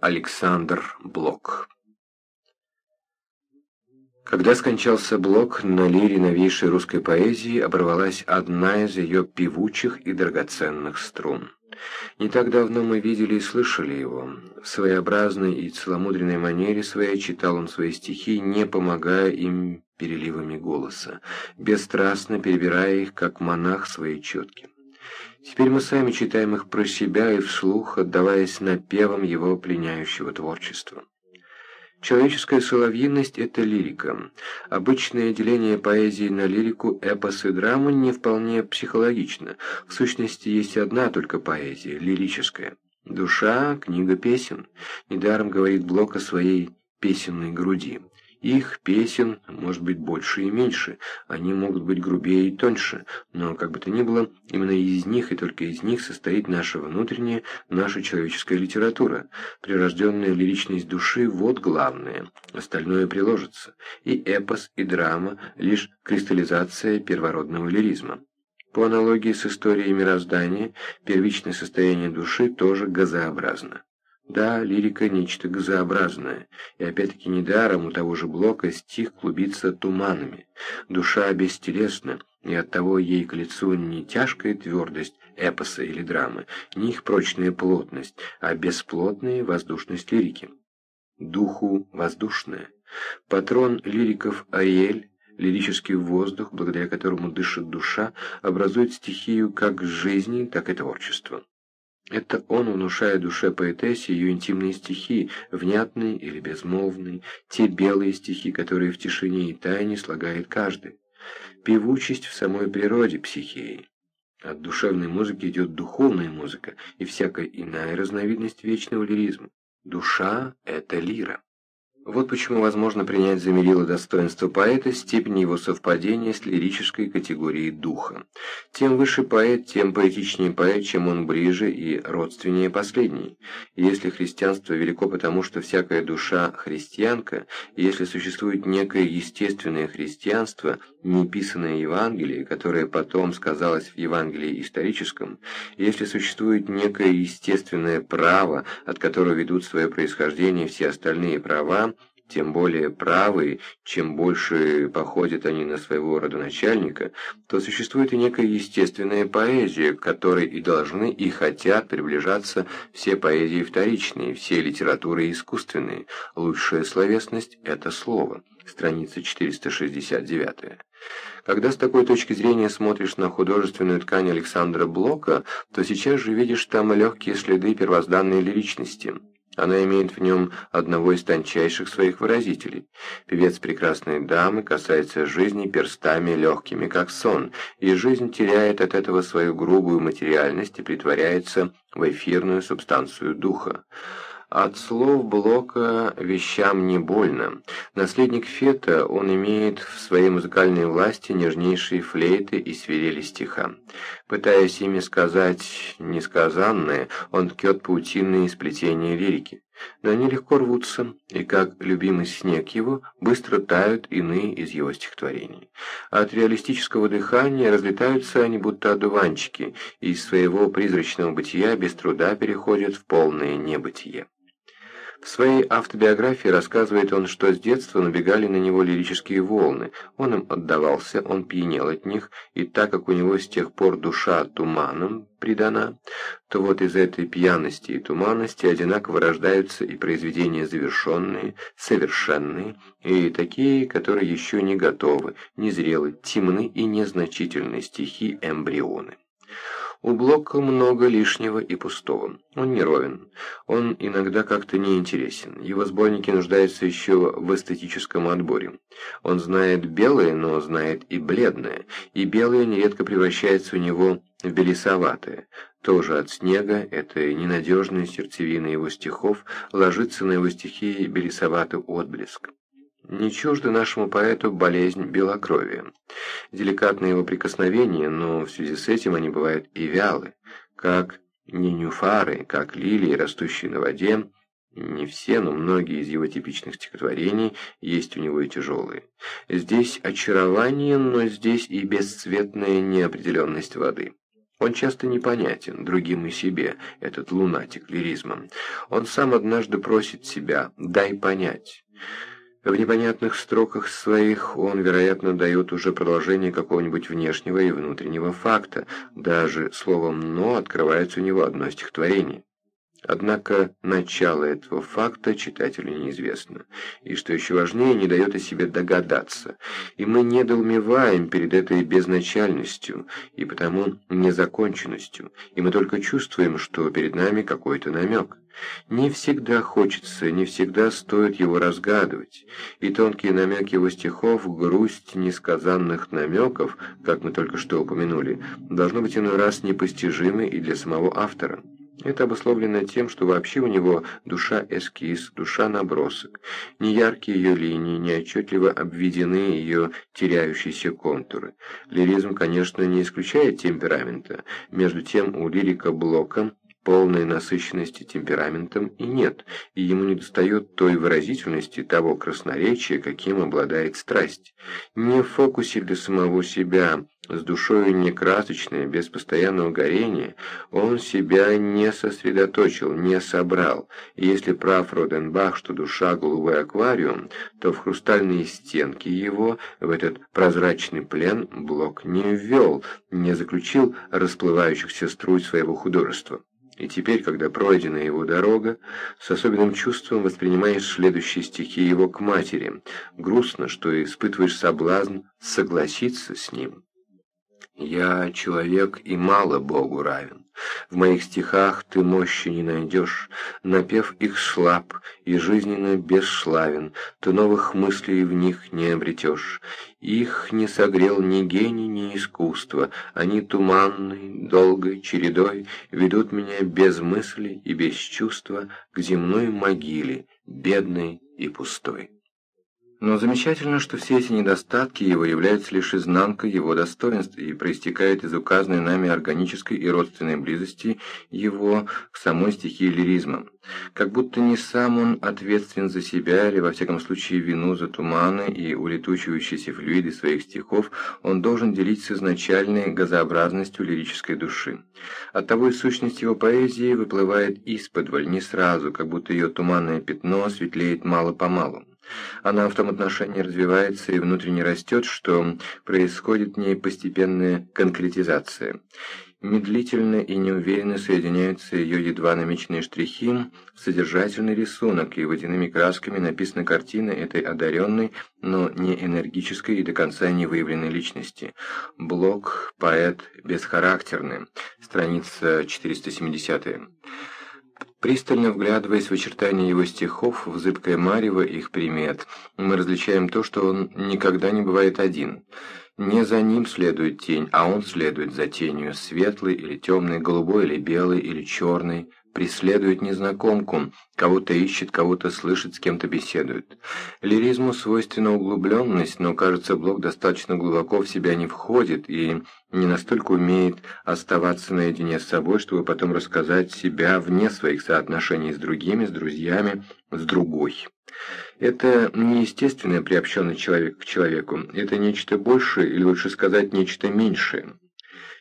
Александр Блок Когда скончался Блок, на лире новейшей русской поэзии оборвалась одна из ее певучих и драгоценных струн. Не так давно мы видели и слышали его. В своеобразной и целомудренной манере своей читал он свои стихи, не помогая им переливами голоса, бесстрастно перебирая их, как монах свои четки. Теперь мы сами читаем их про себя и вслух, отдаваясь напевам его пленяющего творчества. Человеческая соловьиность – это лирика. Обычное деление поэзии на лирику, эпос и драму не вполне психологично. В сущности, есть одна только поэзия – лирическая. Душа – книга песен. Недаром говорит Блок о своей песенной груди. Их песен может быть больше и меньше, они могут быть грубее и тоньше, но, как бы то ни было, именно из них и только из них состоит наша внутренняя, наша человеческая литература. Прирожденная лиричность души – вот главное, остальное приложится. И эпос, и драма – лишь кристаллизация первородного лиризма. По аналогии с историей мироздания, первичное состояние души тоже газообразно. Да, лирика – нечто газообразное, и опять-таки недаром у того же Блока стих клубится туманами. Душа бестелесна, и оттого ей к лицу не тяжкая твердость эпоса или драмы, не их прочная плотность, а бесплотная воздушность лирики. Духу воздушная. Патрон лириков Ариэль лирический воздух, благодаря которому дышит душа, образует стихию как жизни, так и творчества. Это он внушает душе поэтессе ее интимные стихи, внятные или безмолвные, те белые стихи, которые в тишине и тайне слагает каждый. Певучесть в самой природе психеи. От душевной музыки идет духовная музыка и всякая иная разновидность вечного лиризма. Душа – это лира. Вот почему возможно принять за мерило достоинства поэта степень его совпадения с лирической категорией духа. Тем выше поэт, тем поэтичнее поэт, чем он ближе и родственнее последний. если христианство велико потому, что всякая душа христианка, и если существует некое естественное христианство, неписанное Евангелие, которое потом сказалось в Евангелии историческом, если существует некое естественное право, от которого ведут свое происхождение все остальные права, тем более правые, чем больше походят они на своего родоначальника, то существует и некая естественная поэзия, к которой и должны и хотят приближаться все поэзии вторичные, все литературы искусственные. Лучшая словесность – это слово. Страница 469. Когда с такой точки зрения смотришь на художественную ткань Александра Блока, то сейчас же видишь там легкие следы первозданной лиричности – она имеет в нем одного из тончайших своих выразителей. Певец прекрасной дамы касается жизни перстами легкими, как сон, и жизнь теряет от этого свою грубую материальность и притворяется в эфирную субстанцию духа. От слов Блока вещам не больно. Наследник Фета, он имеет в своей музыкальной власти нежнейшие флейты и свирели стиха. Пытаясь ими сказать несказанное, он ткет паутинные сплетения лирики. Но они легко рвутся, и как любимый снег его, быстро тают иные из его стихотворений. От реалистического дыхания разлетаются они будто одуванчики, и из своего призрачного бытия без труда переходят в полное небытие. В своей автобиографии рассказывает он, что с детства набегали на него лирические волны, он им отдавался, он пьянел от них, и так как у него с тех пор душа туманом придана, то вот из этой пьяности и туманности одинаково рождаются и произведения завершенные, совершенные, и такие, которые еще не готовы, незрелы, темны и незначительны стихи эмбрионы. У Блока много лишнего и пустого. Он не ровен. Он иногда как-то неинтересен. Его сборники нуждаются еще в эстетическом отборе. Он знает белое, но знает и бледное. И белое нередко превращается у него в белесоватое. Тоже от снега, это ненадежная сердцевина его стихов, ложится на его стихи белесоватый отблеск. Не чужды нашему поэту болезнь белокровия. Деликатные его прикосновения, но в связи с этим они бывают и вялы, как ненюфары, как лилии, растущие на воде. Не все, но многие из его типичных стихотворений есть у него и тяжелые. Здесь очарование, но здесь и бесцветная неопределенность воды. Он часто непонятен другим и себе, этот лунатик лиризма. Он сам однажды просит себя «дай понять». В непонятных строках своих он, вероятно, дает уже продолжение какого-нибудь внешнего и внутреннего факта. Даже словом «но» открывается у него одно стихотворение. Однако начало этого факта читателю неизвестно, и, что еще важнее, не дает о себе догадаться, и мы недоумеваем перед этой безначальностью, и потому незаконченностью, и мы только чувствуем, что перед нами какой-то намек. Не всегда хочется, не всегда стоит его разгадывать, и тонкий намек его стихов, грусть несказанных намеков, как мы только что упомянули, должно быть иной раз непостижимы и для самого автора. Это обусловлено тем, что вообще у него душа эскиз, душа набросок. Не яркие ее линии, не отчетливо обведены ее теряющиеся контуры. Лиризм, конечно, не исключает темперамента. Между тем у лирика Блока полной насыщенности темпераментом и нет, и ему недостает той выразительности, того красноречия, каким обладает страсть. Не в фокусе для самого себя, с душою не красочной, без постоянного горения, он себя не сосредоточил, не собрал. И если прав Роденбах, что душа голубой аквариум, то в хрустальные стенки его, в этот прозрачный плен, Блок не ввел, не заключил расплывающихся струй своего художества. И теперь, когда пройдена его дорога, с особенным чувством воспринимаешь следующие стихи его к матери. Грустно, что испытываешь соблазн согласиться с ним. «Я человек и мало Богу равен. В моих стихах ты мощи не найдешь, напев их слаб и жизненно бесславен, ты новых мыслей в них не обретешь. Их не согрел ни гений, ни искусство, они туманной, долгой чередой ведут меня без мысли и без чувства к земной могиле, бедной и пустой. Но замечательно, что все эти недостатки его являются лишь изнанкой его достоинств и проистекают из указанной нами органической и родственной близости его к самой стихии лиризма. Как будто не сам он ответственен за себя или, во всяком случае, вину за туманы и улетучивающиеся флюиды своих стихов, он должен делить с изначальной газообразностью лирической души. Оттого и сущность его поэзии выплывает из-под не сразу, как будто ее туманное пятно светлеет мало-помалу. Она в том отношении развивается и внутренне растет, что происходит в ней постепенная конкретизация. Медлительно и неуверенно соединяются ее едва намеченные штрихи в содержательный рисунок, и водяными красками написана картина этой одаренной, но не энергической и до конца не выявленной личности. Блок, поэт, бесхарактерный, страница 470 -я. Пристально вглядываясь в очертания его стихов, в зыбкое марево их примет, мы различаем то, что он никогда не бывает один. Не за ним следует тень, а он следует за тенью, светлый или темный, голубой или белый или черный, преследует незнакомку, кого-то ищет, кого-то слышит, с кем-то беседует. Лиризму свойственна углубленность, но, кажется, Блок достаточно глубоко в себя не входит и не настолько умеет оставаться наедине с собой, чтобы потом рассказать себя вне своих соотношений с другими, с друзьями, с другой. Это не естественная приобщенность человека к человеку, это нечто большее, или лучше сказать, нечто меньшее.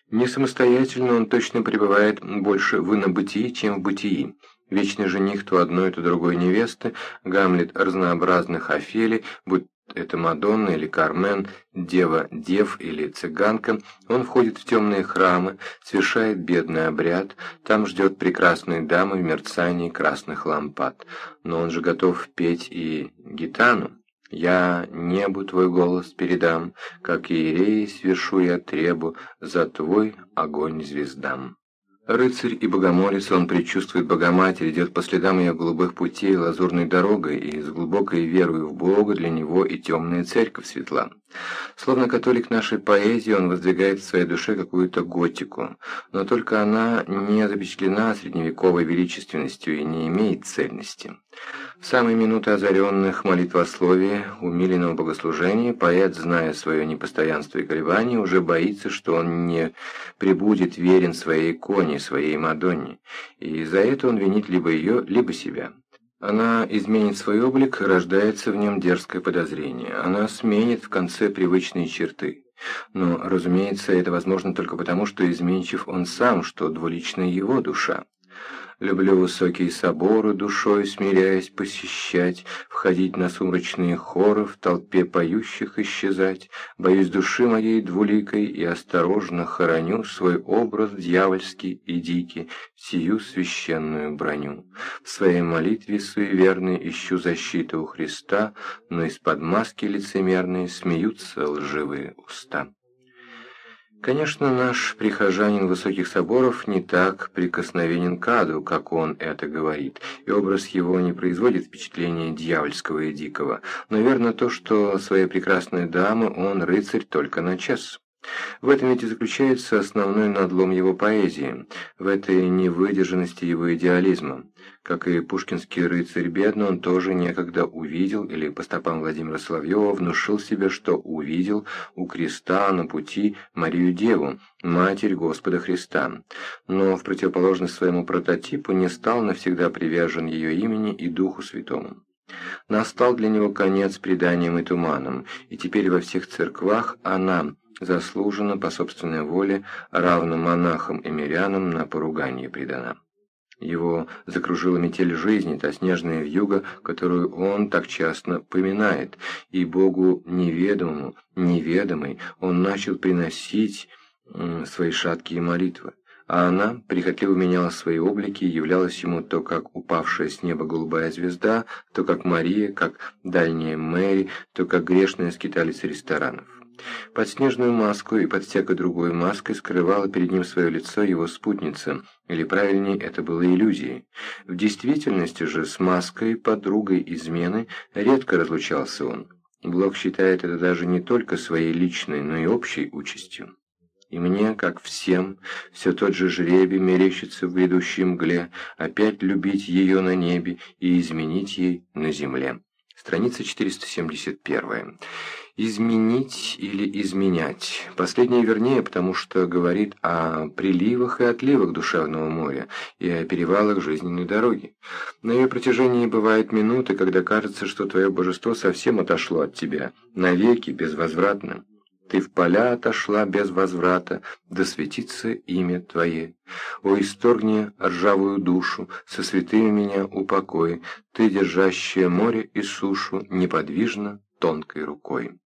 Не самостоятельно он точно пребывает больше в инобытии, чем в бытии. Вечный жених то одной, то другой невесты, Гамлет разнообразных Офелий, будь это Мадонна или Кармен, дева дев или цыганка, он входит в темные храмы, совершает бедный обряд, там ждет прекрасные дамы в мерцании красных лампад. Но он же готов петь и гитану. Я небу твой голос передам, как иереи свершу я требу за твой огонь звездам. Рыцарь и богомолец, он предчувствует Богоматерь, идет по следам ее голубых путей лазурной дорогой, и с глубокой верой в Бога для него и темная церковь светла. Словно католик нашей поэзии, он воздвигает в своей душе какую-то готику, но только она не запечатлена средневековой величественностью и не имеет цельности. В самые минуты озаренных молитвословия, умиленного богослужения, поэт, зная свое непостоянство и колебания, уже боится, что он не прибудет верен своей иконе, своей Мадонне, и за это он винит либо ее, либо себя. Она изменит свой облик, рождается в нем дерзкое подозрение. Она сменит в конце привычные черты. Но, разумеется, это возможно только потому, что изменчив он сам, что двуличная его душа. Люблю высокие соборы, душой смиряясь посещать, Входить на сумрачные хоры, в толпе поющих исчезать. Боюсь души моей двуликой и осторожно хороню Свой образ дьявольский и дикий, сию священную броню. В своей молитве суеверной ищу защиты у Христа, Но из-под маски лицемерной смеются лживые уста. Конечно, наш прихожанин высоких соборов не так прикосновенен к аду, как он это говорит, и образ его не производит впечатления дьявольского и дикого, но верно то, что своей прекрасной дамы он рыцарь только на час. В этом ведь и заключается основной надлом его поэзии, в этой невыдержанности его идеализма. Как и пушкинский рыцарь бедно, он тоже некогда увидел, или по стопам Владимира Соловьева внушил себе, что увидел у креста на пути Марию Деву, Матерь Господа Христа, но в противоположность своему прототипу не стал навсегда привержен ее имени и Духу Святому. Настал для него конец преданием и туманом, и теперь во всех церквах она – заслуженно, по собственной воле, равно монахам и мирянам на поругание предана. Его закружила метель жизни, та снежная вьюга, которую он так часто поминает, и Богу неведомому, неведомой он начал приносить свои шаткие молитвы. А она прихотливо меняла свои облики и являлась ему то как упавшая с неба голубая звезда, то как Мария, как дальняя Мэри, то как грешная скиталица ресторанов. Под снежную маску и под всякой другой маской скрывала перед ним свое лицо его спутница, или правильнее, это было иллюзией. В действительности же с маской, подругой измены, редко разлучался он. Блок считает это даже не только своей личной, но и общей участью. И мне, как всем, все тот же жребий мерещится в грядущей мгле, опять любить ее на небе и изменить ей на земле. Страница 471. Изменить или изменять. Последнее вернее, потому что говорит о приливах и отливах душевного моря и о перевалах жизненной дороги. На ее протяжении бывают минуты, когда кажется, что твое божество совсем отошло от тебя, навеки, безвозвратно. Ты в поля отошла без возврата, да светится имя Твое. О, исторгни ржавую душу, со святыми меня упокой, Ты, держащая море и сушу, неподвижно тонкой рукой.